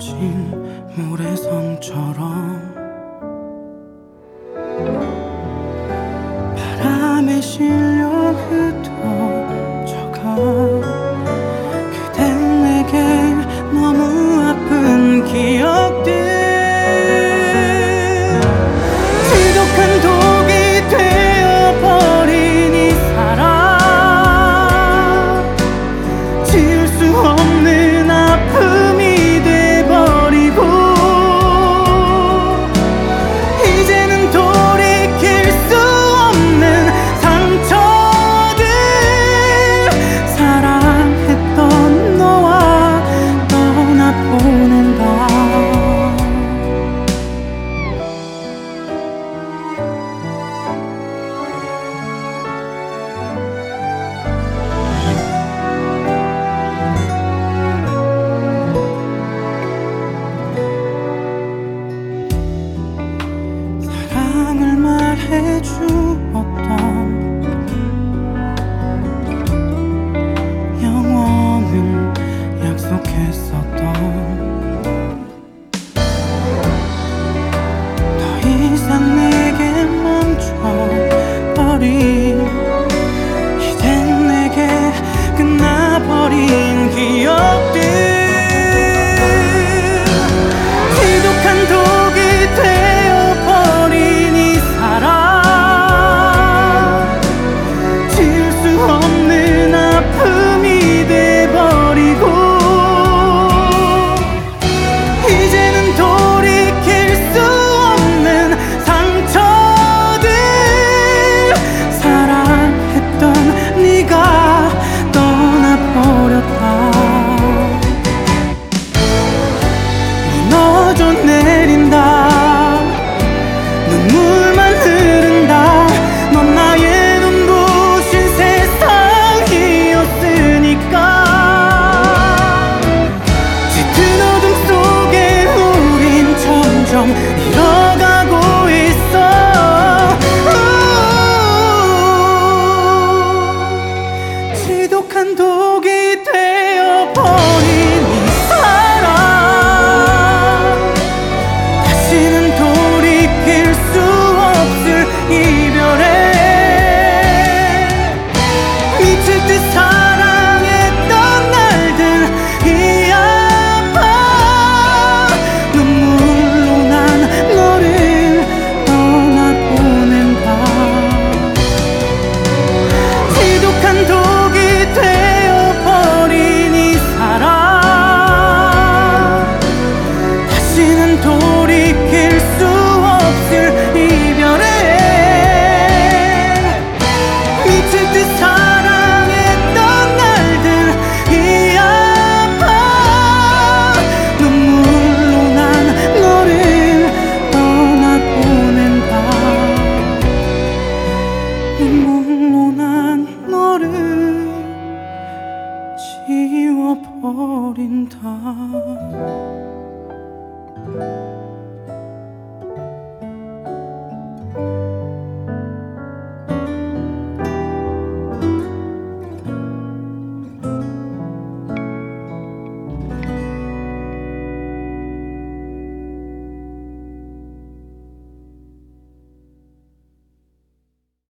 쏟아진 모래성처럼 바람에 실려 흩 true. or 버린다